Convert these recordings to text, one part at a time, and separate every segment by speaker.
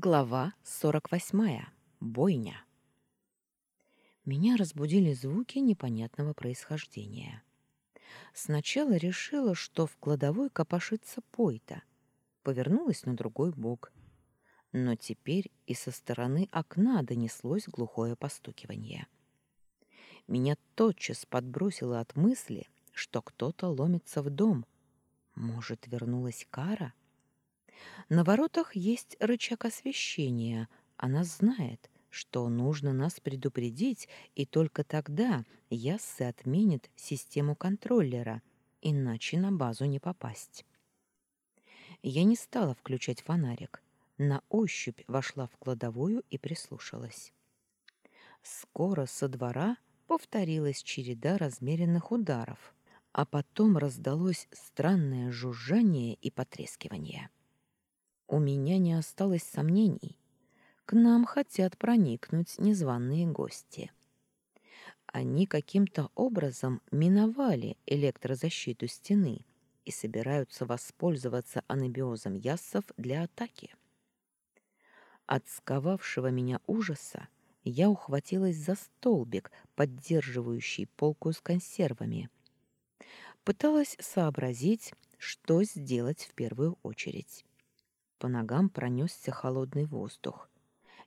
Speaker 1: Глава 48. Бойня. Меня разбудили звуки непонятного происхождения. Сначала решила, что в кладовой копошится пойта. Повернулась на другой бок. Но теперь и со стороны окна донеслось глухое постукивание. Меня тотчас подбросило от мысли, что кто-то ломится в дом. Может, вернулась Кара? — на воротах есть рычаг освещения. Она знает, что нужно нас предупредить, и только тогда Яссы отменит систему контроллера, иначе на базу не попасть. Я не стала включать фонарик. На ощупь вошла в кладовую и прислушалась. Скоро со двора повторилась череда размеренных ударов, а потом раздалось странное жужжание и потрескивание. У меня не осталось сомнений. К нам хотят проникнуть незваные гости. Они каким-то образом миновали электрозащиту стены и собираются воспользоваться анабиозом яссов для атаки. От сковавшего меня ужаса я ухватилась за столбик, поддерживающий полку с консервами. Пыталась сообразить, что сделать в первую очередь. По ногам пронесся холодный воздух.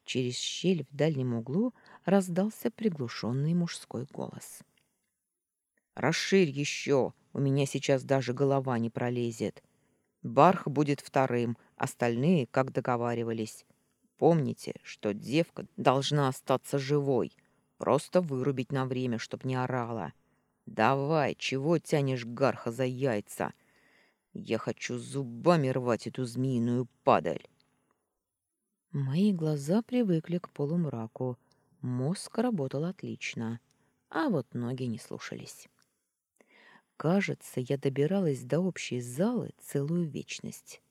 Speaker 1: Через щель в дальнем углу раздался приглушенный мужской голос. «Расширь еще! У меня сейчас даже голова не пролезет. Барх будет вторым, остальные, как договаривались. Помните, что девка должна остаться живой. Просто вырубить на время, чтоб не орала. Давай, чего тянешь гарха за яйца? Я хочу зубами рвать эту змеиную падаль. Мои глаза привыкли к полумраку. Мозг работал отлично, а вот ноги не слушались. Кажется, я добиралась до общей залы целую вечность.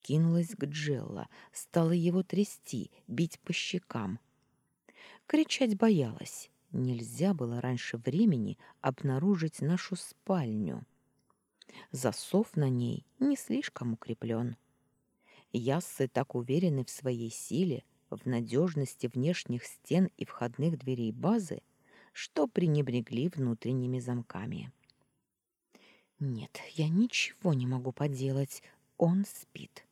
Speaker 1: Кинулась к Джелла, стала его трясти, бить по щекам. Кричать боялась. Нельзя было раньше времени обнаружить нашу спальню. Засов на ней не слишком укреплен. Яссы так уверены в своей силе, в надежности внешних стен и входных дверей базы, что пренебрегли внутренними замками. Нет, я ничего не могу поделать. Он спит.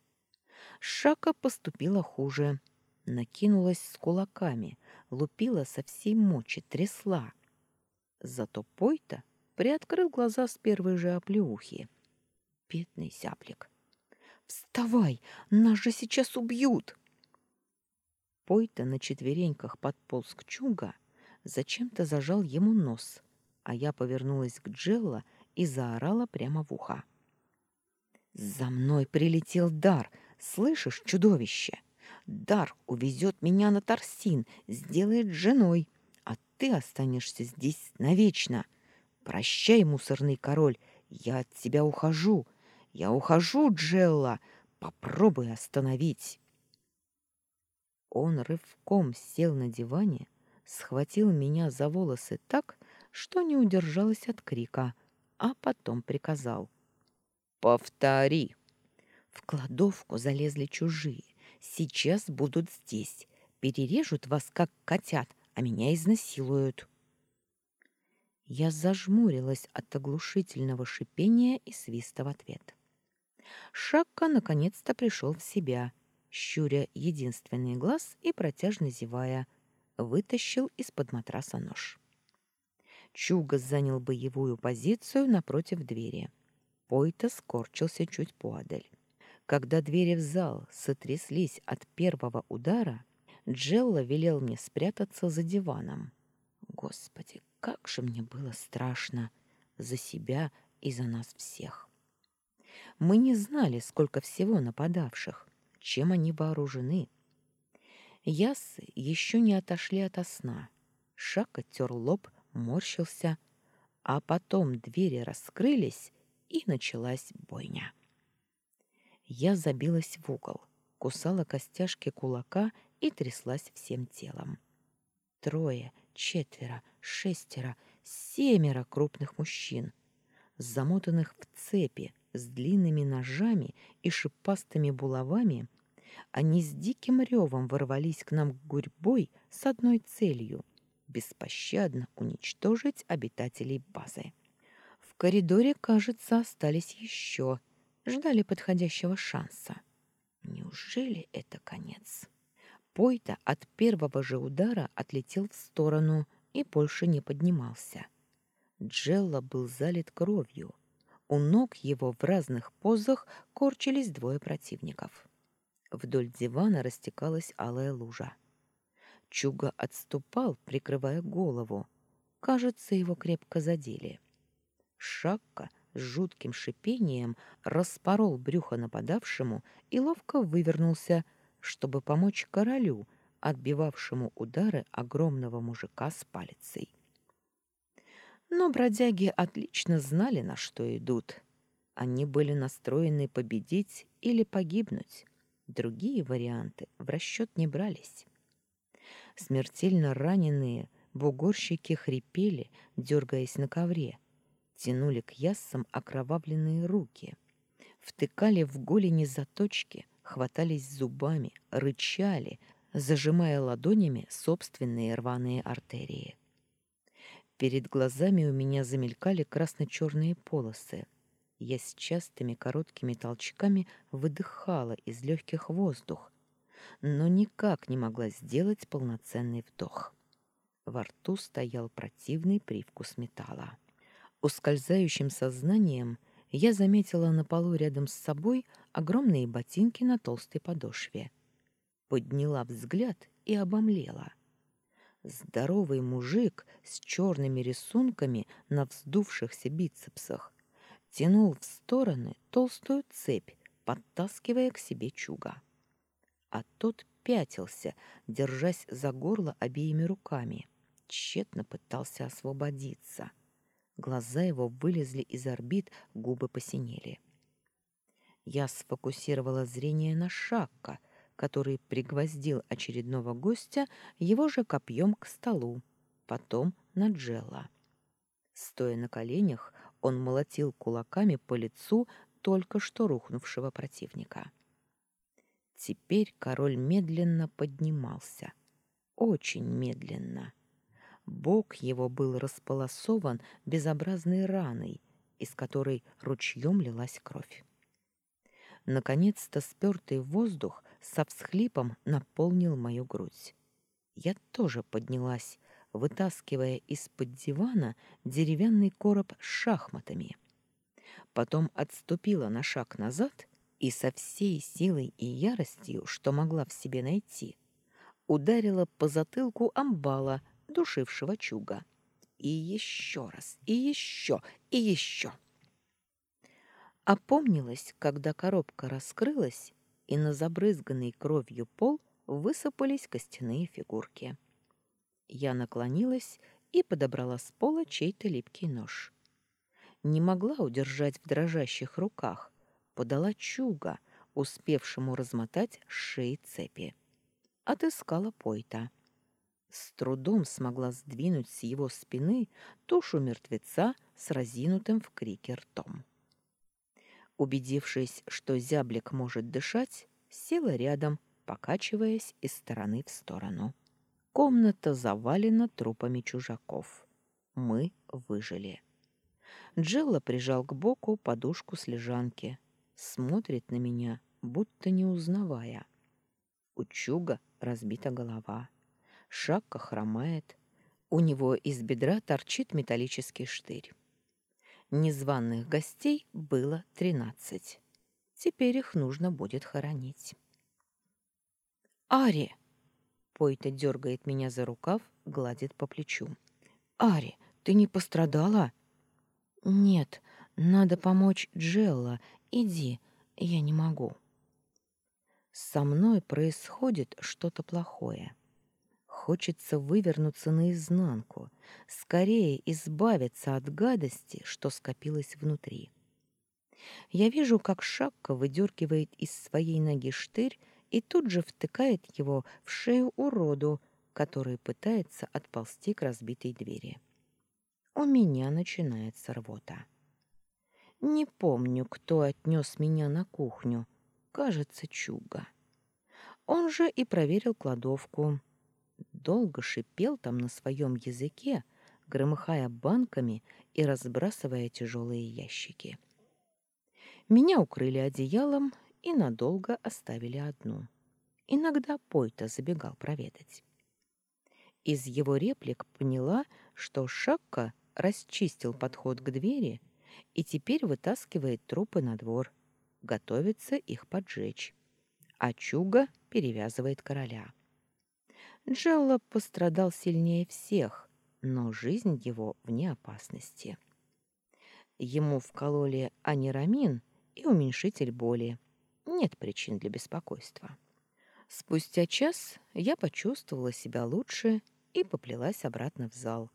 Speaker 1: Шака поступила хуже. Накинулась с кулаками, лупила со всей мочи, трясла. Зато Пойта приоткрыл глаза с первой же оплеухи. Бедный зяблик. «Вставай! Нас же сейчас убьют!» Пойта на четвереньках подполз к Чуга, зачем-то зажал ему нос, а я повернулась к Джелла и заорала прямо в ухо. «За мной прилетел дар! Слышишь, чудовище? Дар увезет меня на Торсин, сделает женой, а ты останешься здесь навечно. Прощай, мусорный король, я от тебя ухожу. Я ухожу, Джелла. Попробуй остановить. Он рывком сел на диване, схватил меня за волосы так, что не удержалась от крика, а потом приказал. «Повтори!» В кладовку залезли чужие. Сейчас будут здесь. Перережут вас, как котят, а меня изнасилуют. Я зажмурилась от оглушительного шипения и свиста в ответ. Шакка наконец-то пришел в себя, щуря единственный глаз и протяжно зевая, вытащил из-под матраса нож. Чуга занял боевую позицию напротив двери. Пойта скорчился чуть поодаль. Когда двери в зал сотряслись от первого удара, Джелла велел мне спрятаться за диваном. Господи, как же мне было страшно за себя и за нас всех. Мы не знали, сколько всего нападавших, чем они вооружены. Ясы еще не отошли от сна. Шак оттер лоб, морщился, а потом двери раскрылись, и началась бойня. Я забилась в угол, кусала костяшки кулака и тряслась всем телом. Трое, четверо, шестеро, семеро крупных мужчин, замотанных в цепи с длинными ножами и шипастыми булавами, Они с диким ревом ворвались к нам гурьбой с одной целью — беспощадно уничтожить обитателей базы. В коридоре, кажется, остались еще, ждали подходящего шанса. Неужели это конец? Пойта от первого же удара отлетел в сторону и больше не поднимался. Джелла был залит кровью. У ног его в разных позах корчились двое противников. Вдоль дивана растекалась алая лужа. Чуга отступал, прикрывая голову. Кажется, его крепко задели. Шакка с жутким шипением распорол брюхо нападавшему и ловко вывернулся, чтобы помочь королю, отбивавшему удары огромного мужика с палицей. Но бродяги отлично знали, на что идут. Они были настроены победить или погибнуть. Другие варианты в расчет не брались. Смертельно раненые бугорщики хрипели, дергаясь на ковре, тянули к яссам окровавленные руки, втыкали в голени заточки, хватались зубами, рычали, зажимая ладонями собственные рваные артерии. Перед глазами у меня замелькали красно-черные полосы. Я с частыми короткими толчками выдыхала из легких воздух, но никак не могла сделать полноценный вдох. Во рту стоял противный привкус металла. Ускользающим сознанием я заметила на полу рядом с собой огромные ботинки на толстой подошве. Подняла взгляд и обомлела. Здоровый мужик с черными рисунками на вздувшихся бицепсах тянул в стороны толстую цепь, подтаскивая к себе чуга. А тот пятился, держась за горло обеими руками, тщетно пытался освободиться. Глаза его вылезли из орбит, губы посинели. Я сфокусировала зрение на Шакка, который пригвоздил очередного гостя его же копьем к столу, потом на Джелла. Стоя на коленях, он молотил кулаками по лицу только что рухнувшего противника. Теперь король медленно поднимался. Очень медленно. Бок его был располосован безобразной раной, из которой ручьем лилась кровь. Наконец-то спертый воздух со всхлипом наполнил мою грудь. Я тоже поднялась, вытаскивая из-под дивана деревянный короб с шахматами. Потом отступила на шаг назад и со всей силой и яростью, что могла в себе найти, ударила по затылку амбала, душившего чуга. И еще раз, и еще, и еще. Опомнилась, когда коробка раскрылась, и на забрызганный кровью пол высыпались костяные фигурки. Я наклонилась и подобрала с пола чей-то липкий нож. Не могла удержать в дрожащих руках, подала чуга, успевшему размотать шеи цепи. Отыскала Пойта. С трудом смогла сдвинуть с его спины тушу мертвеца с разинутым в крике ртом. Убедившись, что зяблик может дышать, села рядом, покачиваясь из стороны в сторону. Комната завалена трупами чужаков. Мы выжили. Джелла прижал к боку подушку с лежанки. Смотрит на меня, будто не узнавая. У Чуга разбита голова. Шакка хромает. У него из бедра торчит металлический штырь. Незваных гостей было тринадцать. Теперь их нужно будет хоронить. «Ари!» Пойта дергает меня за рукав, гладит по плечу. «Ари, ты не пострадала?» «Нет, надо помочь Джелла. Иди, я не могу». Со мной происходит что-то плохое. Хочется вывернуться наизнанку, скорее избавиться от гадости, что скопилось внутри. Я вижу, как Шакка выдергивает из своей ноги штырь и тут же втыкает его в шею уроду, который пытается отползти к разбитой двери. У меня начинается рвота. Не помню, кто отнес меня на кухню. Кажется, Чуга. Он же и проверил кладовку. Долго шипел там на своем языке, громыхая банками и разбрасывая тяжелые ящики. Меня укрыли одеялом и надолго оставили одну. Иногда Пойта забегал проведать. Из его реплик поняла, что Шакка расчистил подход к двери и теперь вытаскивает трупы на двор, готовится их поджечь. А Чуга перевязывает короля. Джелло пострадал сильнее всех, но жизнь его вне опасности. Ему вкололи анирамин и уменьшитель боли. Нет причин для беспокойства. Спустя час я почувствовала себя лучше и поплелась обратно в зал.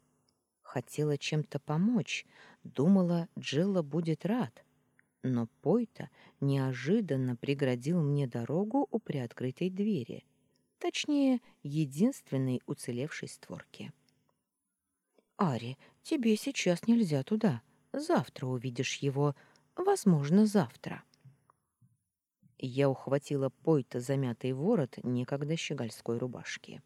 Speaker 1: Хотела чем-то помочь, думала, Джилла будет рад. Но Пойта неожиданно преградил мне дорогу у приоткрытой двери, точнее, единственной уцелевшей створки. «Ари, тебе сейчас нельзя туда. Завтра увидишь его. Возможно, завтра». Я ухватила Пойта замятый ворот некогда щегольской рубашки.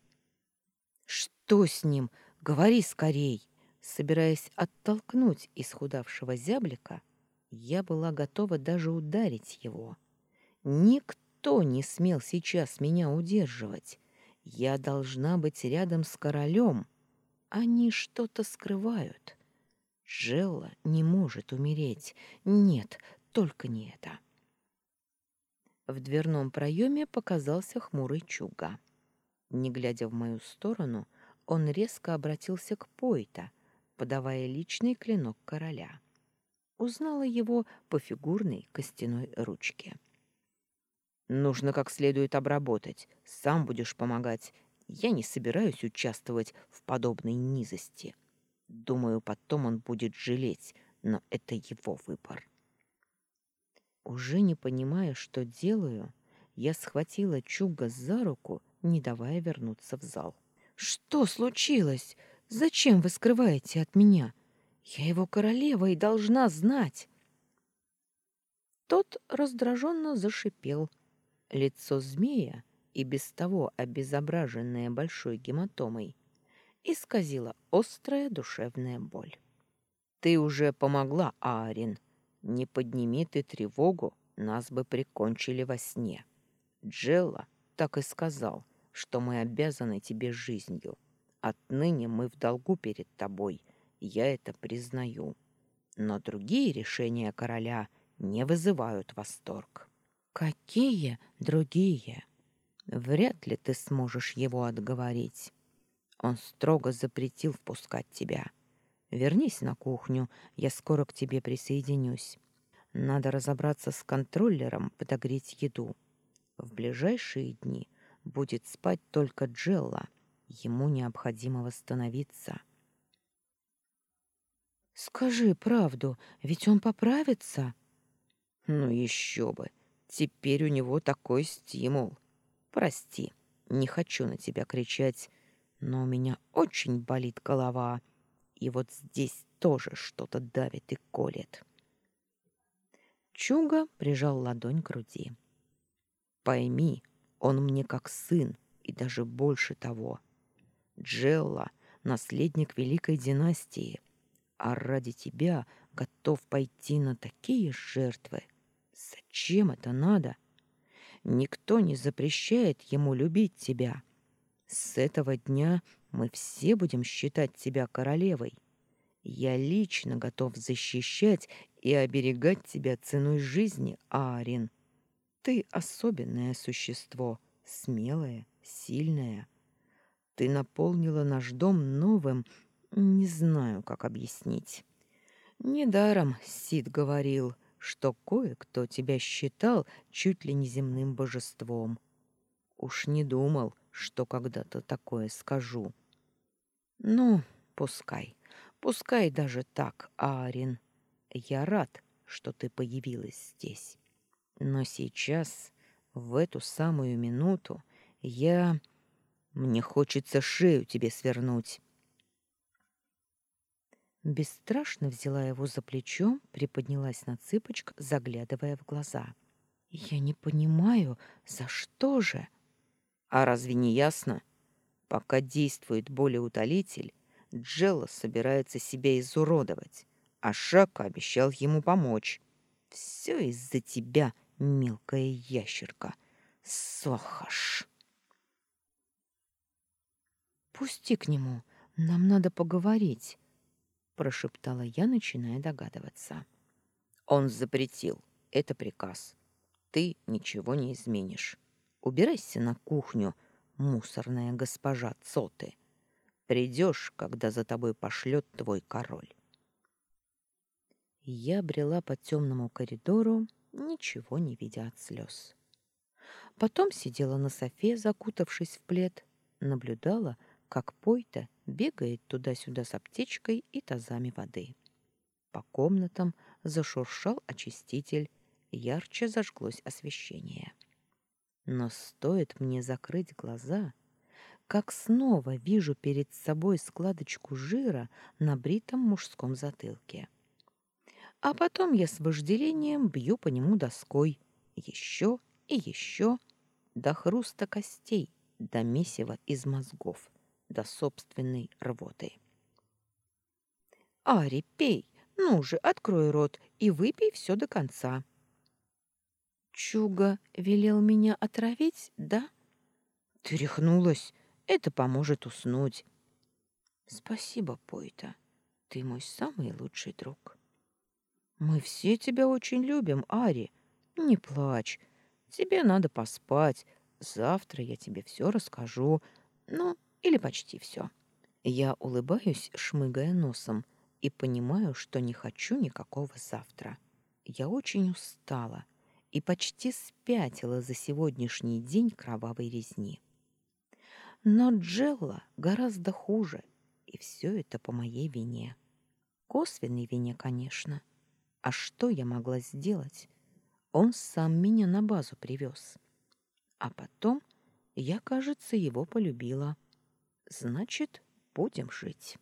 Speaker 1: «Что с ним? Говори скорей!» Собираясь оттолкнуть исхудавшего зяблика, я была готова даже ударить его. Никто не смел сейчас меня удерживать. Я должна быть рядом с королем. Они что-то скрывают. Джелла не может умереть. Нет, только не это. В дверном проеме показался хмурый чуга. Не глядя в мою сторону, он резко обратился к Пойта, подавая личный клинок короля. Узнала его по фигурной костяной ручке. «Нужно как следует обработать. Сам будешь помогать. Я не собираюсь участвовать в подобной низости. Думаю, потом он будет жалеть, но это его выбор». Уже не понимая, что делаю, я схватила Чуга за руку не давая вернуться в зал. «Что случилось? Зачем вы скрываете от меня? Я его королева и должна знать!» Тот раздраженно зашипел. Лицо змея, и без того обезображенное большой гематомой, исказила острая душевная боль. «Ты уже помогла, Аарин. Не подними ты тревогу, нас бы прикончили во сне. Джелла так и сказал, что мы обязаны тебе жизнью. Отныне мы в долгу перед тобой, я это признаю. Но другие решения короля не вызывают восторг. Какие другие? Вряд ли ты сможешь его отговорить. Он строго запретил впускать тебя. Вернись на кухню, я скоро к тебе присоединюсь. Надо разобраться с контроллером, подогреть еду. В ближайшие дни будет спать только Джелла. Ему необходимо восстановиться. «Скажи правду, ведь он поправится?» «Ну еще бы! Теперь у него такой стимул. Прости, не хочу на тебя кричать, но у меня очень болит голова, и вот здесь тоже что-то давит и колет». Чуга прижал ладонь к груди. «Пойми, он мне как сын, и даже больше того. Джелла — наследник великой династии, а ради тебя готов пойти на такие жертвы. Зачем это надо? Никто не запрещает ему любить тебя. С этого дня мы все будем считать тебя королевой. Я лично готов защищать и оберегать тебя ценой жизни, Аарин. Ты особенное существо, смелое, сильное. Ты наполнила наш дом новым, не знаю, как объяснить. Недаром Сид говорил, что кое-кто тебя считал чуть ли не земным божеством. Уж не думал, что когда-то такое скажу. Ну, пускай, пускай даже так, Аарин. Я рад, что ты появилась здесь. Но сейчас, в эту самую минуту, я... Мне хочется шею тебе свернуть. Бесстрашно взяла его за плечо, приподнялась на цыпочках, заглядывая в глаза. «Я не понимаю, за что же?» А разве не ясно? Пока действует болеутолитель, Джелла собирается себя изуродовать, а Шака обещал ему помочь. Все из-за тебя, мелкая ящерка. Сохаш. «Пусти к нему, нам надо поговорить», — прошептала я, начиная догадываться. «Он запретил. Это приказ. Ты ничего не изменишь. Убирайся на кухню, мусорная госпожа Цоты. Придешь, когда за тобой пошлет твой король». Я брела по темному коридору, ничего не видя от слез. Потом сидела на софе, закутавшись в плед, наблюдала, как Пойта бегает туда-сюда с аптечкой и тазами воды. По комнатам зашуршал очиститель, ярче зажглось освещение. Но стоит мне закрыть глаза, как снова вижу перед собой складочку жира на бритом мужском затылке. А потом я с вожделением бью по нему доской, еще и еще, до хруста костей, до месива из мозгов до собственной рвоты. «Ари, пей! Ну же, открой рот и выпей все до конца!» «Чуга велел меня отравить, да?» «Ты рехнулась! Это поможет уснуть!» «Спасибо, Пойта. Ты мой самый лучший друг». «Мы все тебя очень любим, Ари. Не плачь. Тебе надо поспать. Завтра я тебе все расскажу. Ну, или почти все. Я улыбаюсь, шмыгая носом, и понимаю, что не хочу никакого завтра. Я очень устала и почти спятила за сегодняшний день кровавой резни. Но Джелла гораздо хуже, и все это по моей вине. Косвенной вине, конечно. А что я могла сделать? Он сам меня на базу привез. А потом я, кажется, его полюбила. Значит, будем жить.